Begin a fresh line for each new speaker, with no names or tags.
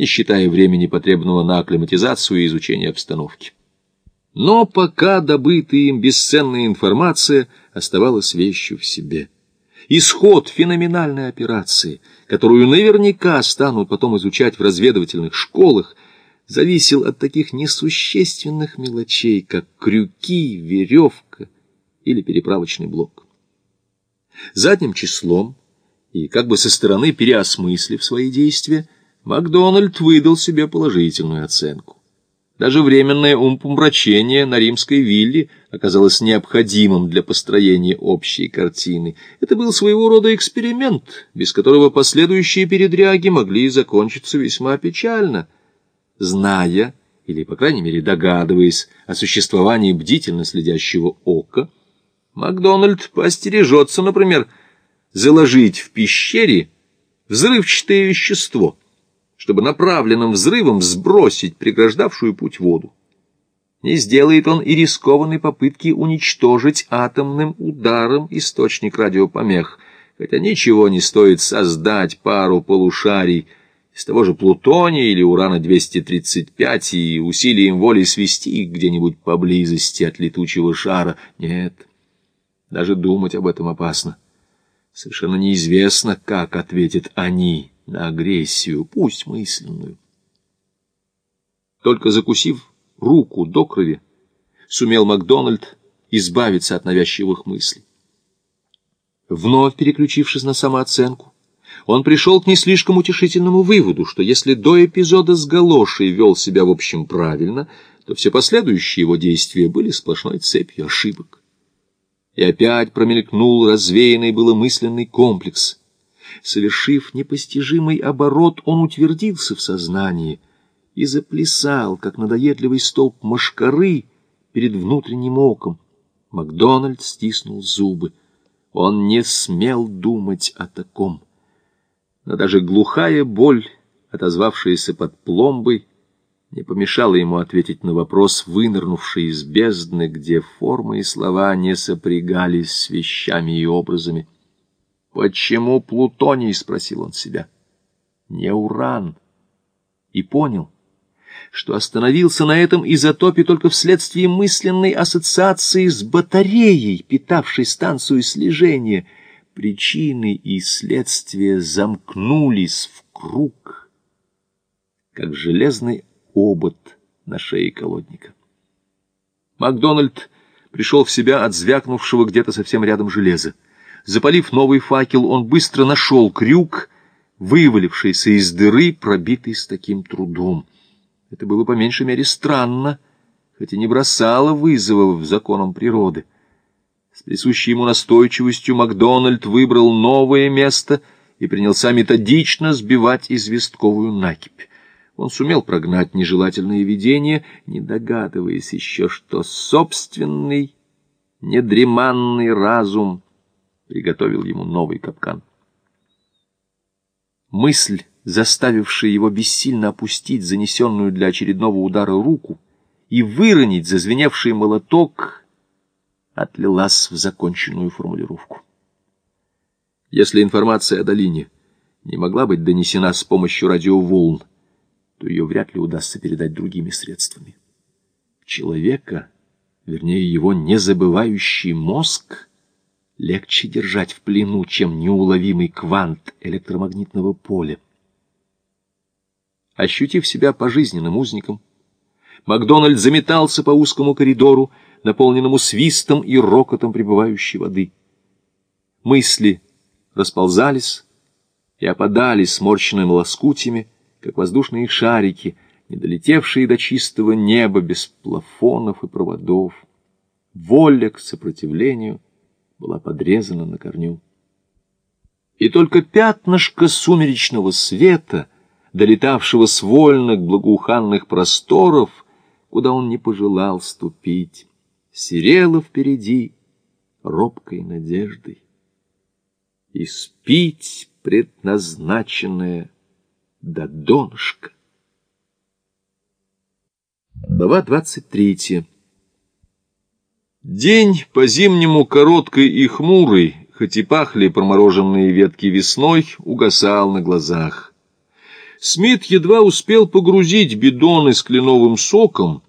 не считая времени, потребного на акклиматизацию и изучение обстановки. Но пока добытая им бесценная информация оставалась вещью в себе. Исход феноменальной операции, которую наверняка станут потом изучать в разведывательных школах, зависел от таких несущественных мелочей, как крюки, веревка или переправочный блок. Задним числом и как бы со стороны переосмыслив свои действия, Макдональд выдал себе положительную оценку. Даже временное умпомрачение на римской вилле оказалось необходимым для построения общей картины. Это был своего рода эксперимент, без которого последующие передряги могли закончиться весьма печально. Зная, или, по крайней мере, догадываясь о существовании бдительно следящего ока, Макдональд поостережется, например, заложить в пещере взрывчатое вещество, чтобы направленным взрывом сбросить преграждавшую путь воду. Не сделает он и рискованной попытки уничтожить атомным ударом источник радиопомех, хотя ничего не стоит создать пару полушарий из того же плутония или урана-235 и усилием воли свести их где-нибудь поблизости от летучего шара. Нет, даже думать об этом опасно. Совершенно неизвестно, как ответят они на агрессию, пусть мысленную. Только закусив руку до крови, сумел Макдональд избавиться от навязчивых мыслей. Вновь переключившись на самооценку, он пришел к не слишком утешительному выводу, что если до эпизода с галошей вел себя в общем правильно, то все последующие его действия были сплошной цепью ошибок и опять промелькнул развеянный было мысленный комплекс. Совершив непостижимый оборот, он утвердился в сознании и заплясал, как надоедливый столб мошкары перед внутренним оком. Макдональд стиснул зубы. Он не смел думать о таком. Но даже глухая боль, отозвавшаяся под пломбой, не помешало ему ответить на вопрос, вынырнувший из бездны, где формы и слова не сопрягались с вещами и образами. «Почему Плутоний?» — спросил он себя. «Не уран». И понял, что остановился на этом изотопе только вследствие мысленной ассоциации с батареей, питавшей станцию слежения. Причины и следствия замкнулись в круг, как железный обод на шее колодника. Макдональд пришел в себя от звякнувшего где-то совсем рядом железа. Запалив новый факел, он быстро нашел крюк, вывалившийся из дыры, пробитый с таким трудом. Это было по меньшей мере странно, хотя не бросало вызова в законам природы. С присущей ему настойчивостью Макдональд выбрал новое место и принялся методично сбивать известковую накипь. Он сумел прогнать нежелательные видения, не догадываясь еще, что собственный недреманный разум приготовил ему новый капкан. Мысль, заставившая его бессильно опустить занесенную для очередного удара руку и выронить зазвеневший молоток, отлилась в законченную формулировку. Если информация о долине не могла быть донесена с помощью радиоволн, то ее вряд ли удастся передать другими средствами. Человека, вернее его незабывающий мозг, легче держать в плену, чем неуловимый квант электромагнитного поля. Ощутив себя пожизненным узником, Макдональд заметался по узкому коридору, наполненному свистом и рокотом прибывающей воды. Мысли расползались и опадали сморщенными лоскутями, как воздушные шарики, не долетевшие до чистого неба без плафонов и проводов. Воля к сопротивлению была подрезана на корню. И только пятнышко сумеречного света, долетавшего с вольных благоуханных просторов, куда он не пожелал ступить, серело впереди робкой надеждой. И спить предназначенное до донышка. Глава двадцать третья. День по-зимнему короткий и хмурый, хоть и пахли промороженные ветки весной, угасал на глазах. Смит едва успел погрузить бидоны с кленовым соком,